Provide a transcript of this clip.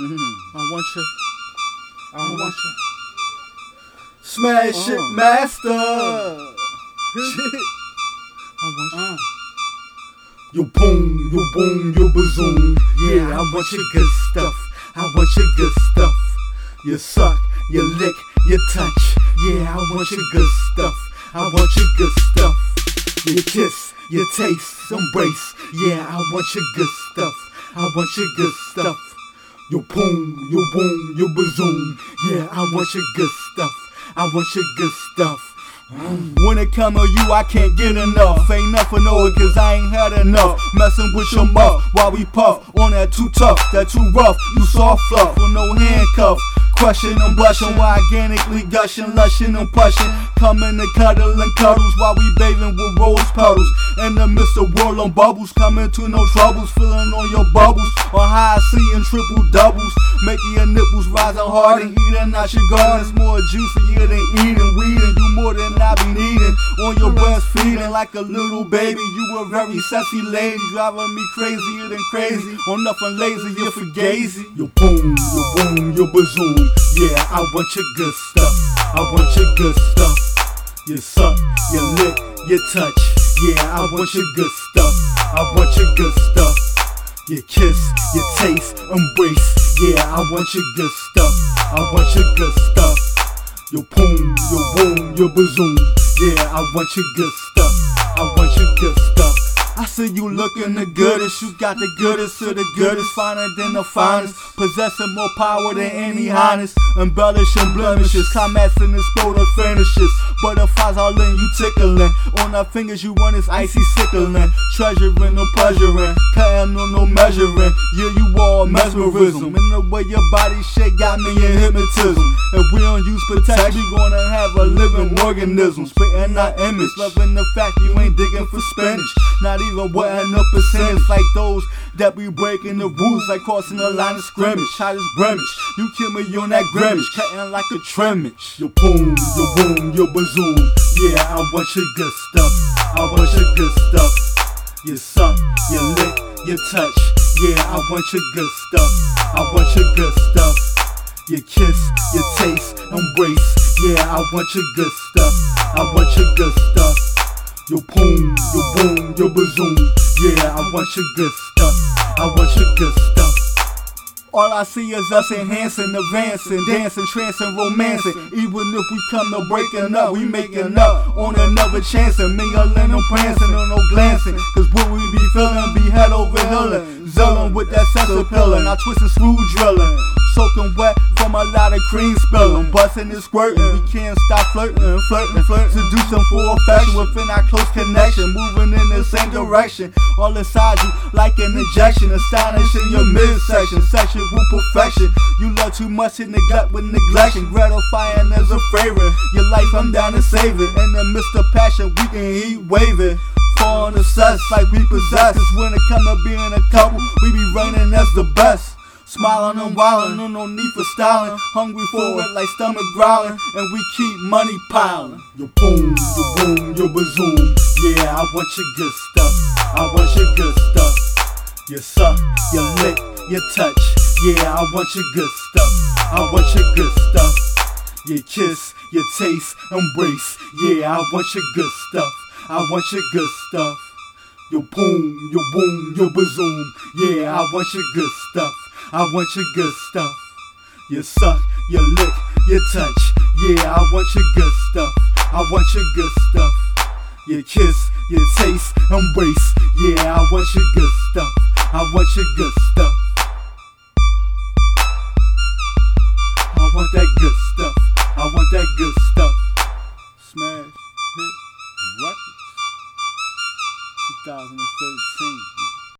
Mm-hmm. I want you. I Uh-huh. want you. Smash it, Uh. master. Shit. I want you. Uh. Yo boom, yo boom, yo bazoom. Yeah, I want your good stuff. I want your good stuff. You suck, you lick, you touch. Yeah, I want your good stuff. I want your good stuff. You kiss, you taste, embrace. Yeah, I want your good stuff. I want your good stuff. Yo boom, yo boom, yo bazoom. Yeah, I want your good stuff. I want your good stuff. Mm. When it come to you, I can't get enough. Ain't nothing it, cause I ain't had enough. Messing with your muff while we puff on that too tough, that too rough. You soft fluff with no handcuff. Crushing and blushing organically gushing, lushing and pushing. Coming to cuddle and cuddles while we bathing with rose petals. In the midst of whirling bubbles, coming to no troubles, feeling on your bubbles. On high seeing triple doubles, making your nipples rising hard and eating out your gardens. More juicier than eating weed, like a little baby. You a very sexy lady, driving me crazier than crazy. On nothing lazy, you're fugazi. Yo boom, yo boom, yo bazoom. Yeah, I want your good stuff. I want your good stuff. You suck, you lick, you touch. Yeah, I want your good stuff. I want your good stuff. You kiss, you taste, embrace. Yeah, I want your good stuff. I want your good stuff. Your boom, your boom, your bazoom. Yeah, I want your good stuff. See you looking the goodest, you got the goodest of the goodest, finer than the finest, possessing more power than any highness, embellishing blemishes, climaxing and exploding finishes, butterflies all in you tickling, on our fingers you want this icy sickling, treasuring and pleasuring, cutting on no measuring, yeah you all mesmerism, and the way your body shake got me in hypnotism, if we don't use protection, we gonna have a living organism, spitting our image, loving the fact you ain't digging for spinach, not even wetting the percentage like those that be breaking the rules, like crossing the line of scrimmage. How this blemish? You kill me on that grimace, cutting like a trimmage. Your boom, your boom, your bazoom. Yeah, I want your good stuff. I want your good stuff. You suck, you lick, you touch. Yeah, I want your good stuff. I want your good stuff. You kiss, you taste, embrace. Yeah, I want your good stuff. I want your good stuff. Yo boom, yo boom, yo bazoom. Yeah, I want your good stuff. I want your good stuff. All I see is us enhancing, advancing, dancing, trancing, romancing. Even if we come to breaking up, we making up on another chance and mingling and prancing and no glancing. Cause what we be feeling be head over healing. Zilling with that sense of peeling. I twist and screw drilling. Soaking wet from a lot of cream spillin'. Busting and squirtin'. We can't stop flirting, flirting, flirting. Seducing for affection within our close connection. Moving in the same direction. All inside you like an injection. Astonishing your midsection. Sexual perfection. You love too much to neglect with neglection. Gratifying as a favor. Your life I'm down to save it. In the midst of passion, we can heat waving. Falling obsessed like we possess. Cause when it come to being a couple, we be running as the best. Smiling and wildin', no, no need for styling. Hungry for it like stomach growling, and we keep money piling. Yo boom, yo boom, yo bazoom. Yeah, I want your good stuff. I want your good stuff. You suck, you lick, you touch. Yeah, I want your good stuff. I want your good stuff. You kiss, you taste, embrace. Yeah, I want your good stuff. I want your good stuff. Yo boom, yo boom, yo bazoom. Yeah, I want your good stuff. I want your good stuff. You suck, you lick, you touch. Yeah, I want your good stuff. I want your good stuff. You kiss, you taste, embrace. Yeah, I want your good stuff. I want your good stuff. I want that good stuff.